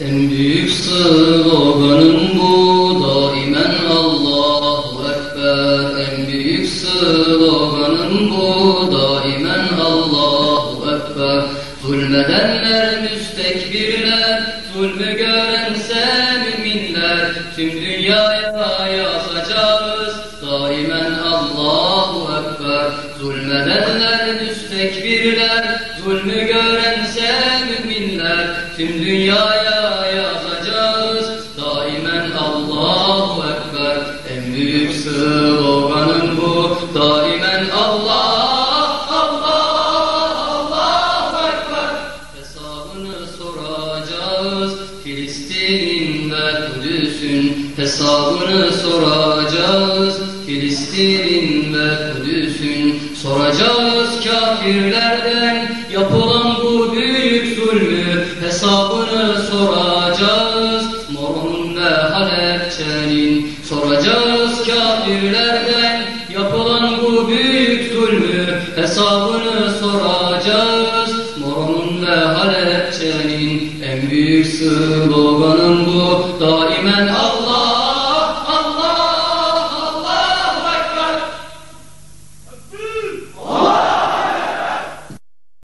En büyük sloganım bu daimen Allahu Ekber. En büyük sloganım bu daimen Allahu Ekber. Zulmedenler müstekbirler Zulmü görense müminler. Tüm dünyaya Daimen Allahu Ekber. Zulmedenler müstekbirler Zulmü görense müminler Tüm dünyaya yazacağız. Daimen Allahu Ekber. En büyük sloganım bu. Daimen Allah Allah Allahu Ekber. Hesabını soracağız Filistin'in ve Kudüs'ün Hesabını soracağız. Filistin'in ve Kudüs'ün Soracağız kafirlerden. Yapılan bu büyük zulmü Hesabını soracağız. Mor'un ve Halepçe'nin Soracağız kafirlerden. Yapılan bu büyük zulmü Hesabını soracağız büyük sloganım bu. Daimen